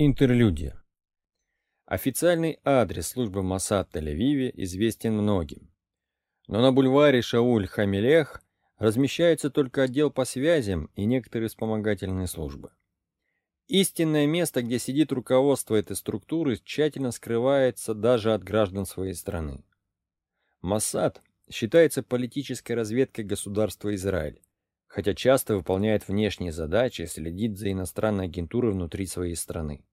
Интерлюдия. Официальный адрес службы Моссад Тель-Авиве известен многим. Но на бульваре Шауль-Хамилех размещается только отдел по связям и некоторые вспомогательные службы. Истинное место, где сидит руководство этой структуры, тщательно скрывается даже от граждан своей страны. Моссад считается политической разведкой государства Израиль, хотя часто выполняет внешние задачи и следит за иностранной агентурой внутри своей страны.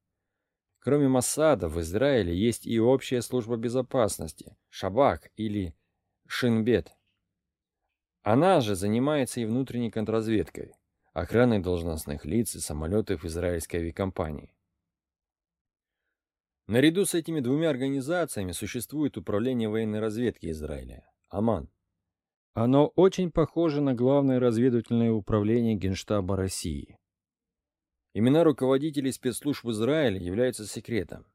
Кроме Моссада, в Израиле есть и общая служба безопасности, Шабак или Шинбет. Она же занимается и внутренней контрразведкой, охраной должностных лиц и самолетов израильской авиакомпании. Наряду с этими двумя организациями существует Управление военной разведки Израиля, АМАН, оно очень похоже на Главное разведывательное управление Генштаба России. Имена руководителей спецслужб Израиля являются секретом.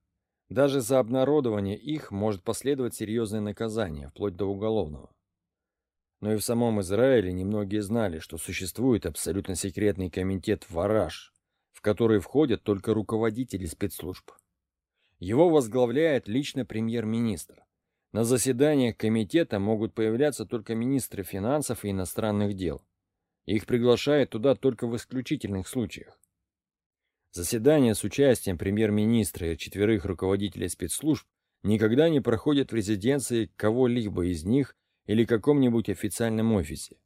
Даже за обнародование их может последовать серьезное наказание, вплоть до уголовного. Но и в самом Израиле немногие знали, что существует абсолютно секретный комитет «Вараж», в который входят только руководители спецслужб. Его возглавляет лично премьер-министр. На заседаниях комитета могут появляться только министры финансов и иностранных дел. Их приглашают туда только в исключительных случаях. Заседания с участием премьер-министра и четверых руководителей спецслужб никогда не проходят в резиденции кого-либо из них или каком-нибудь официальном офисе.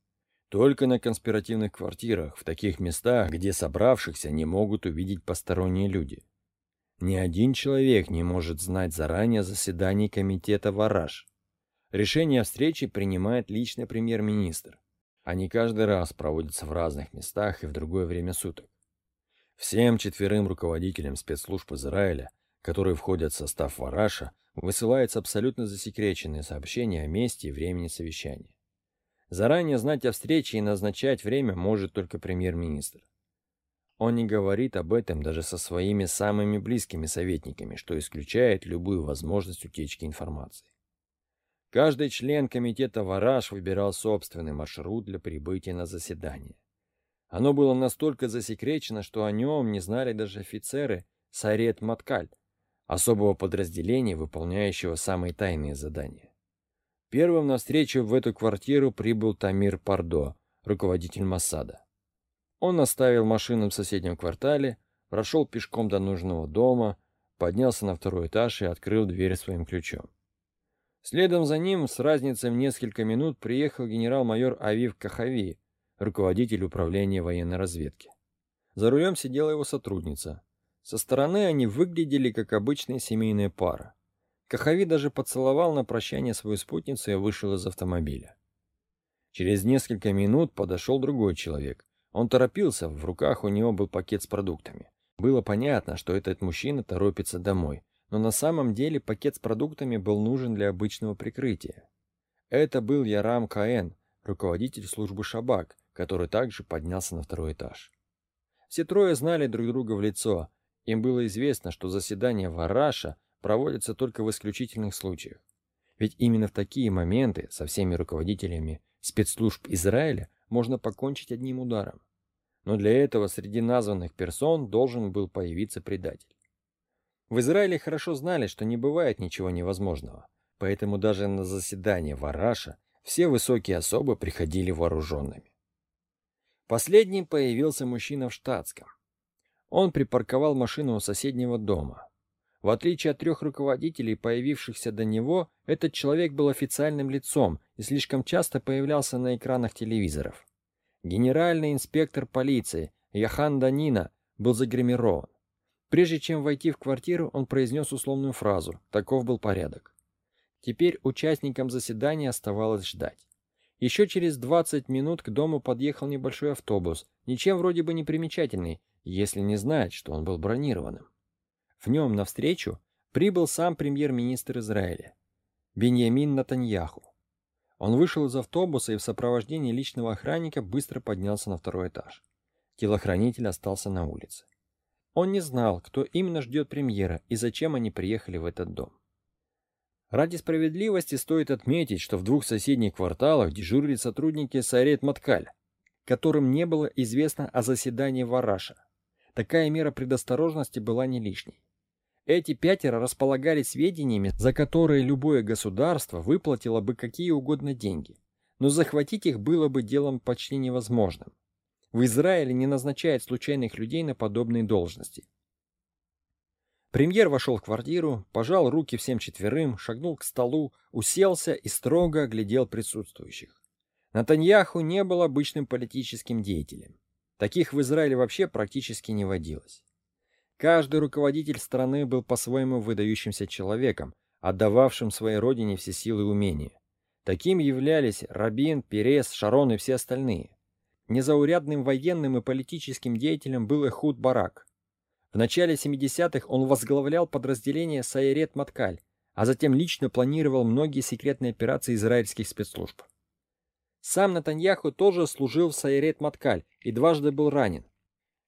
Только на конспиративных квартирах, в таких местах, где собравшихся не могут увидеть посторонние люди. Ни один человек не может знать заранее заседаний комитета «Вараж». Решение о встрече принимает лично премьер-министр. Они каждый раз проводятся в разных местах и в другое время суток. Всем четверым руководителям спецслужб Израиля, которые входят в состав Вараша, высылается абсолютно засекреченное сообщение о месте и времени совещания. Заранее знать о встрече и назначать время может только премьер-министр. Он не говорит об этом даже со своими самыми близкими советниками, что исключает любую возможность утечки информации. Каждый член комитета «Вараж» выбирал собственный маршрут для прибытия на заседание. Оно было настолько засекречено, что о нем не знали даже офицеры Сарет Маткаль, особого подразделения, выполняющего самые тайные задания. Первым на встречу в эту квартиру прибыл Тамир Пардо, руководитель Массада. Он оставил машину в соседнем квартале, прошел пешком до нужного дома, поднялся на второй этаж и открыл дверь своим ключом. Следом за ним, с разницей в несколько минут, приехал генерал-майор Авив Кахави, руководитель управления военной разведки. За рулем сидела его сотрудница. Со стороны они выглядели как обычная семейная пара. Кахави даже поцеловал на прощание свою спутницу и вышел из автомобиля. Через несколько минут подошел другой человек, он торопился, в руках у него был пакет с продуктами. Было понятно, что этот мужчина торопится домой, но на самом деле пакет с продуктами был нужен для обычного прикрытия. Это был Ярам Каэн, руководитель службы Шабак, который также поднялся на второй этаж. Все трое знали друг друга в лицо. Им было известно, что заседания Вараша проводятся только в исключительных случаях. Ведь именно в такие моменты со всеми руководителями спецслужб Израиля можно покончить одним ударом. Но для этого среди названных персон должен был появиться предатель. В Израиле хорошо знали, что не бывает ничего невозможного, поэтому даже на заседание Вараша все высокие особы приходили вооруженными. Последним появился мужчина в штатском. Он припарковал машину у соседнего дома. В отличие от трех руководителей, появившихся до него, этот человек был официальным лицом и слишком часто появлялся на экранах телевизоров. Генеральный инспектор полиции Яхан Данина был загримирован. Прежде чем войти в квартиру, он произнес условную фразу «Таков был порядок». Теперь участникам заседания оставалось ждать. Еще через 20 минут к дому подъехал небольшой автобус, ничем вроде бы не примечательный, если не знать, что он был бронированным. В нем навстречу прибыл сам премьер-министр Израиля, Беньямин Натаньяху. Он вышел из автобуса и в сопровождении личного охранника быстро поднялся на второй этаж. Телохранитель остался на улице. Он не знал, кто именно ждет премьера и зачем они приехали в этот дом. Ради справедливости стоит отметить, что в двух соседних кварталах дежурили сотрудники Сайрет Маткаль, которым не было известно о заседании Вараша. такая мера предосторожности была не лишней. Эти пятеро располагали сведениями, за которые любое государство выплатило бы какие угодно деньги, но захватить их было бы делом почти невозможным. В Израиле не назначают случайных людей на подобные должности. Премьер вошел в квартиру, пожал руки всем четверым, шагнул к столу, уселся и строго оглядел присутствующих. Натаньяху не был обычным политическим деятелем. Таких в Израиле вообще практически не водилось. Каждый руководитель страны был по-своему выдающимся человеком, отдававшим своей родине все силы и умения. Таким являлись Рабин, Перес, Шарон и все остальные. Незаурядным военным и политическим деятелем был Эхуд Барак. В начале 70-х он возглавлял подразделение Сайрет Маткаль, а затем лично планировал многие секретные операции израильских спецслужб. Сам Натаньяху тоже служил в Сайрет Маткаль и дважды был ранен.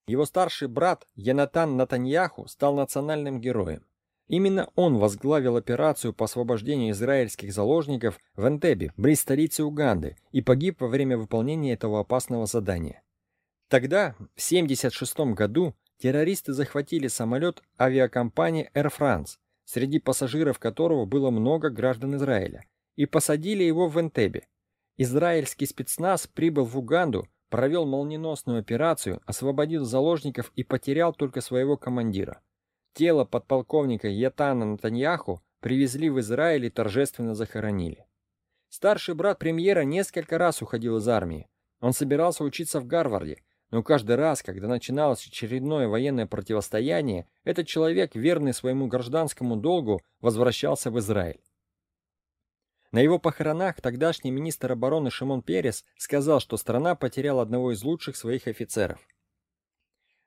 Его старший брат Янатан Натаньяху стал национальным героем. Именно он возглавил операцию по освобождению израильских заложников в Энтебе, близ столицы Уганды, и погиб во время выполнения этого опасного задания. Тогда, в 1976 году, террористы захватили самолет авиакомпании Air France, среди пассажиров которого было много граждан Израиля, и посадили его в Энтебе. Израильский спецназ прибыл в Уганду, провел молниеносную операцию, освободил заложников и потерял только своего командира. Тело подполковника Ятана Натаньяху привезли в Израиль и торжественно захоронили. Старший брат премьера несколько раз уходил из армии. Он собирался учиться в Гарварде, но каждый раз, когда начиналось очередное военное противостояние, этот человек, верный своему гражданскому долгу, возвращался в Израиль. На его похоронах тогдашний министр обороны Шимон Перес сказал, что страна потеряла одного из лучших своих офицеров.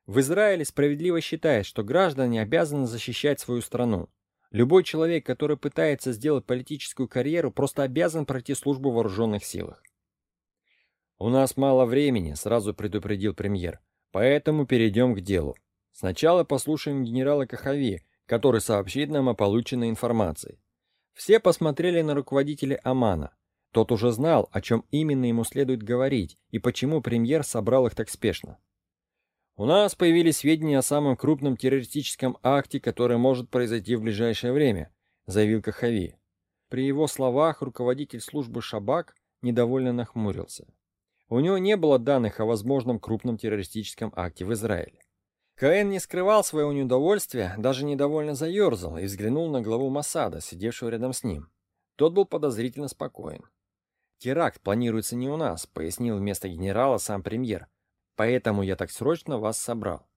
В Израиле справедливо считают, что граждане обязаны защищать свою страну. Любой человек, который пытается сделать политическую карьеру, просто обязан пройти службу в вооруженных силах. «У нас мало времени», — сразу предупредил премьер. «Поэтому перейдем к делу. Сначала послушаем генерала Кахави, который сообщит нам о полученной информации. Все посмотрели на руководителя Амана. Тот уже знал, о чем именно ему следует говорить и почему премьер собрал их так спешно. У нас появились сведения о самом крупном террористическом акте, который может произойти в ближайшее время, заявил Кахави. При его словах руководитель службы Шабак недовольно нахмурился. У него не было данных о возможном крупном террористическом акте в Израиле. Каэн не скрывал своего неудовольствия, даже недовольно заерзал и взглянул на главу Масада, сидевшего рядом с ним. Тот был подозрительно спокоен. «Теракт планируется не у нас», — пояснил вместо генерала сам премьер. «Поэтому я так срочно вас собрал».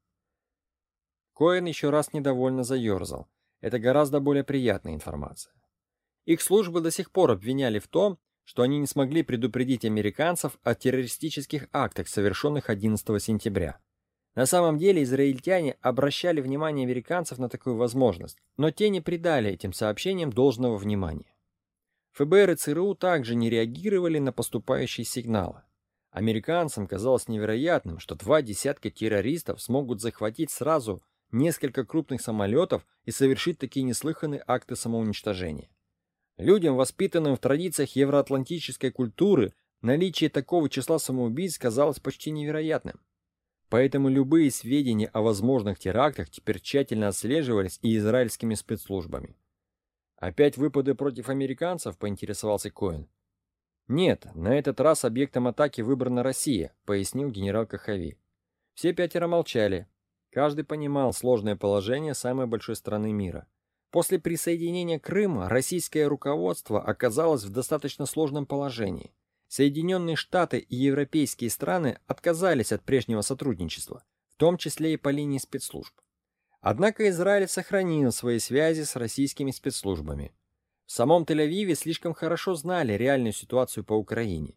Коэн еще раз недовольно заерзал. Это гораздо более приятная информация. Их службы до сих пор обвиняли в том, что они не смогли предупредить американцев о террористических актах, совершенных 11 сентября. На самом деле израильтяне обращали внимание американцев на такую возможность, но те не придали этим сообщениям должного внимания. ФБР и ЦРУ также не реагировали на поступающие сигналы. Американцам казалось невероятным, что два десятка террористов смогут захватить сразу несколько крупных самолетов и совершить такие неслыханные акты самоуничтожения. Людям, воспитанным в традициях евроатлантической культуры, наличие такого числа самоубийц казалось почти невероятным. Поэтому любые сведения о возможных терактах теперь тщательно отслеживались и израильскими спецслужбами. «Опять выпады против американцев?» – поинтересовался Коэн. «Нет, на этот раз объектом атаки выбрана Россия», – пояснил генерал Кахави. Все пятеро молчали. Каждый понимал сложное положение самой большой страны мира. После присоединения Крыма российское руководство оказалось в достаточно сложном положении. Соединенные Штаты и европейские страны отказались от прежнего сотрудничества, в том числе и по линии спецслужб. Однако Израиль сохранил свои связи с российскими спецслужбами. В самом Тель-Авиве слишком хорошо знали реальную ситуацию по Украине.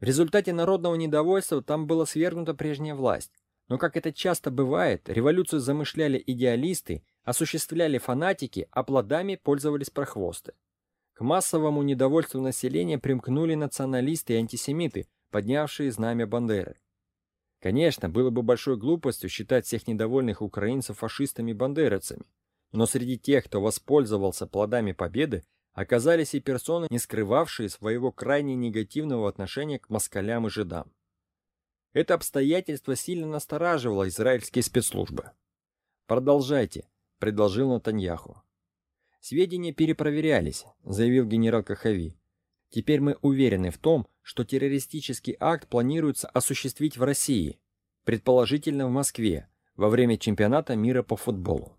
В результате народного недовольства там была свергнута прежняя власть. Но, как это часто бывает, революцию замышляли идеалисты, осуществляли фанатики, а плодами пользовались прохвосты. К массовому недовольству населения примкнули националисты и антисемиты, поднявшие знамя Бандеры. Конечно, было бы большой глупостью считать всех недовольных украинцев фашистами-бандеровцами, но среди тех, кто воспользовался плодами победы, оказались и персоны, не скрывавшие своего крайне негативного отношения к москалям и жидам. Это обстоятельство сильно настораживало израильские спецслужбы. «Продолжайте», — предложил Натаньяху. «Сведения перепроверялись», — заявил генерал Кахави. «Теперь мы уверены в том, что террористический акт планируется осуществить в России, предположительно в Москве, во время чемпионата мира по футболу.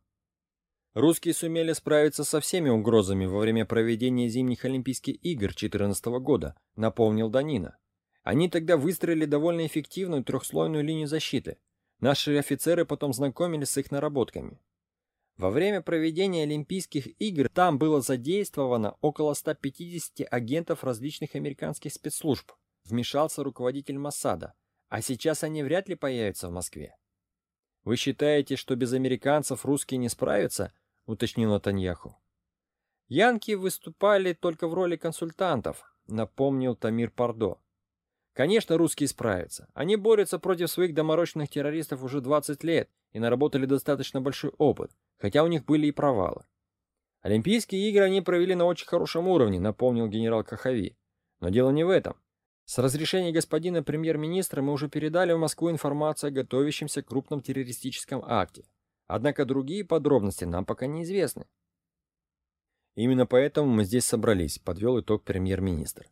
Русские сумели справиться со всеми угрозами во время проведения зимних Олимпийских игр 2014 года, напомнил Данина. Они тогда выстроили довольно эффективную трехслойную линию защиты. Наши офицеры потом знакомились с их наработками. Во время проведения Олимпийских игр там было задействовано около 150 агентов различных американских спецслужб. Вмешался руководитель Моссада, а сейчас они вряд ли появятся в Москве. Вы считаете, что без американцев русские не справятся? уточнил Натаньяху. Янки выступали только в роли консультантов, напомнил Тамир Пардо. Конечно, русские справятся. Они борются против своих доморощенных террористов уже 20 лет и наработали достаточно большой опыт, хотя у них были и провалы. Олимпийские игры они провели на очень хорошем уровне, напомнил генерал Кахави. Но дело не в этом. С разрешения господина премьер-министра мы уже передали в Москву информацию о готовящемся крупном террористическом акте. Однако другие подробности нам пока неизвестны. Именно поэтому мы здесь собрались, подвел итог премьер-министр.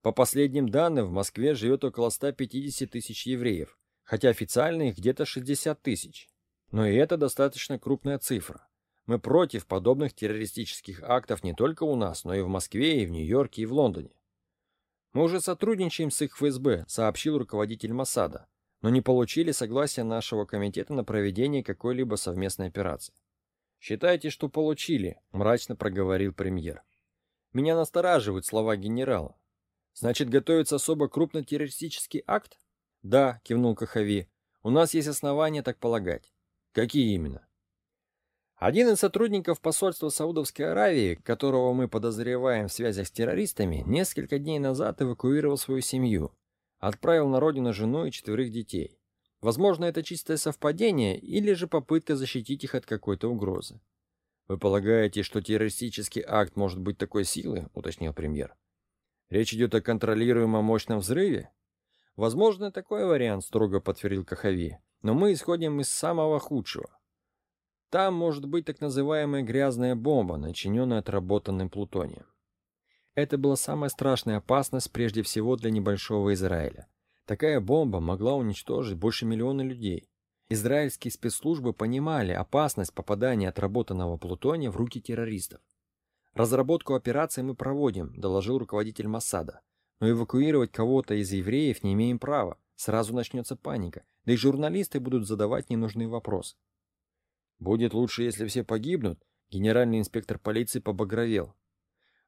По последним данным, в Москве живет около 150 тысяч евреев, хотя официально их где-то 60 тысяч. Но и это достаточно крупная цифра. Мы против подобных террористических актов не только у нас, но и в Москве, и в Нью-Йорке, и в Лондоне. Мы уже сотрудничаем с их ФСБ, сообщил руководитель Моссада но не получили согласия нашего комитета на проведение какой-либо совместной операции. Считайте, что получили, мрачно проговорил премьер. Меня настораживают слова генерала. Значит, готовится особо крупный террористический акт? Да, кивнул Кахави. У нас есть основания так полагать. Какие именно? Один из сотрудников посольства Саудовской Аравии, которого мы подозреваем в связях с террористами, несколько дней назад эвакуировал свою семью. Отправил на родину жену и четверых детей. Возможно, это чистое совпадение или же попытка защитить их от какой-то угрозы. Вы полагаете, что террористический акт может быть такой силы, уточнил премьер. Речь идет о контролируемом мощном взрыве? Возможно, такой вариант, строго подтвердил Кахави. Но мы исходим из самого худшего. Там может быть так называемая грязная бомба, начиненная отработанным плутонием. Это была самая страшная опасность прежде всего для небольшого Израиля. Такая бомба могла уничтожить больше миллиона людей. Израильские спецслужбы понимали опасность попадания отработанного плутония в руки террористов. Разработку операции мы проводим, доложил руководитель Моссада. Но эвакуировать кого-то из евреев не имеем права. Сразу начнется паника, да и журналисты будут задавать ненужные вопросы. Будет лучше, если все погибнут, генеральный инспектор полиции побагровел.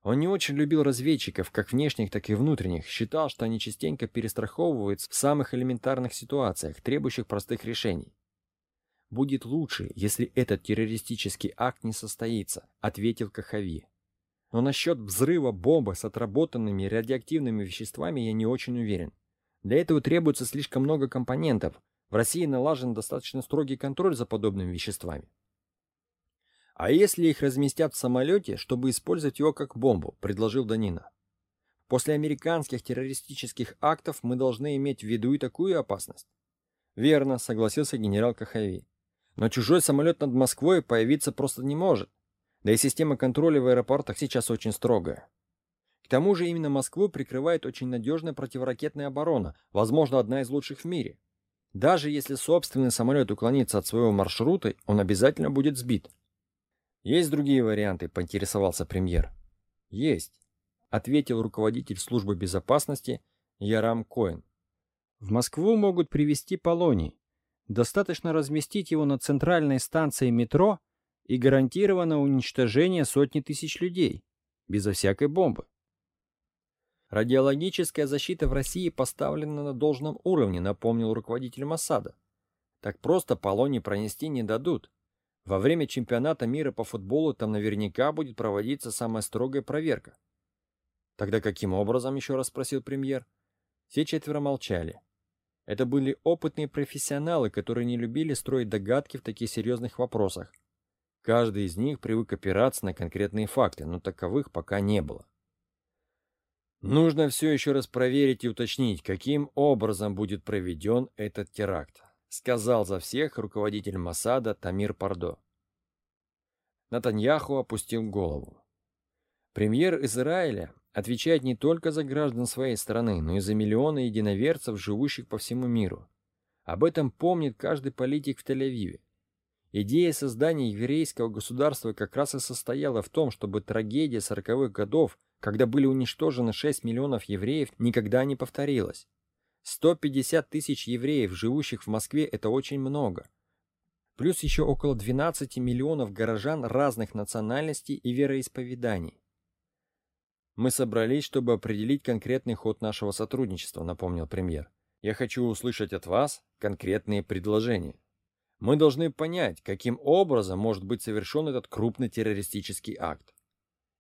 Он не очень любил разведчиков, как внешних, так и внутренних, считал, что они частенько перестраховываются в самых элементарных ситуациях, требующих простых решений. «Будет лучше, если этот террористический акт не состоится», — ответил Кахави. «Но насчет взрыва бомбы с отработанными радиоактивными веществами я не очень уверен. Для этого требуется слишком много компонентов. В России налажен достаточно строгий контроль за подобными веществами. А если их разместят в самолете, чтобы использовать его как бомбу, предложил Данина. После американских террористических актов мы должны иметь в виду и такую опасность. Верно, согласился генерал Кахави. Но чужой самолет над Москвой появиться просто не может. Да и система контроля в аэропортах сейчас очень строгая. Тому же именно Москву прикрывает очень надежная противоракетная оборона, возможно, одна из лучших в мире. Даже если собственный самолет уклонится от своего маршрута, он обязательно будет сбит. Есть другие варианты, поинтересовался премьер. Есть, ответил руководитель службы безопасности Ярам Коэн. В Москву могут привезти полоний. Достаточно разместить его на центральной станции метро и гарантировано уничтожение сотни тысяч людей безо всякой бомбы. Радиологическая защита в России поставлена на должном уровне, напомнил руководитель Моссада. Так просто полоний пронести не дадут. Во время чемпионата мира по футболу там наверняка будет проводиться самая строгая проверка. Тогда каким образом, еще раз спросил премьер. Все четверо молчали. Это были опытные профессионалы, которые не любили строить догадки в таких серьезных вопросах. Каждый из них привык опираться на конкретные факты, но таковых пока не было. Нужно все еще раз проверить и уточнить, каким образом будет проведен этот теракт, сказал за всех руководитель Масада Тамир Пардо. Натаньяху опустил голову. Премьер Израиля отвечает не только за граждан своей страны, но и за миллионы единоверцев, живущих по всему миру. Об этом помнит каждый политик в Тель-Авиве. Идея создания еврейского государства как раз и состояла в том, чтобы трагедия сороковых годов, когда были уничтожены 6 миллионов евреев, никогда не повторилась. 150 тысяч евреев, живущих в Москве, это очень много. Плюс еще около 12 миллионов горожан разных национальностей и вероисповеданий. Мы собрались, чтобы определить конкретный ход нашего сотрудничества, напомнил премьер. Я хочу услышать от вас конкретные предложения. Мы должны понять, каким образом может быть совершен этот крупный террористический акт.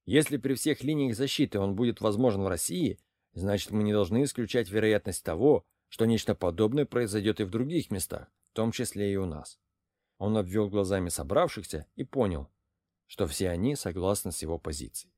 Если при всех линиях защиты он будет возможен в России, значит мы не должны исключать вероятность того, что нечто подобное произойдет и в других местах, в том числе и у нас. Он обвел глазами собравшихся и понял, что все они согласны с его позицией.